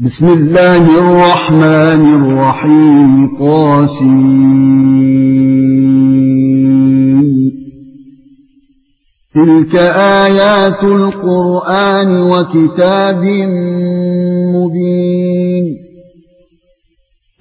بسم الله الرحمن الرحيم. قاسم تلك آيات القرآن وكتاب مبين.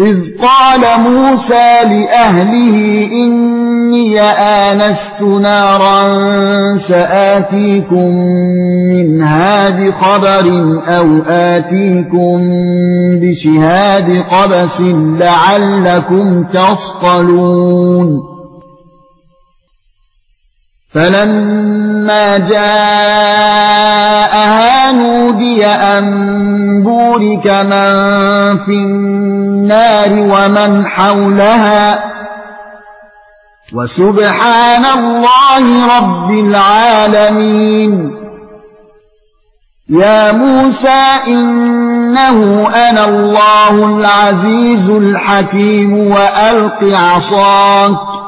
إذ قال موسى لأهله إني آنست نارا سآتيكم منها بخبر أو آتيكم بشهاد قبس لعلكم تصطلون. فلما جاءها نودي أن بورك من في النار ومن حولها. وسبحان الله رب العالمين. يا موسى إنه أنا الله العزيز الحكيم وألق عصاك.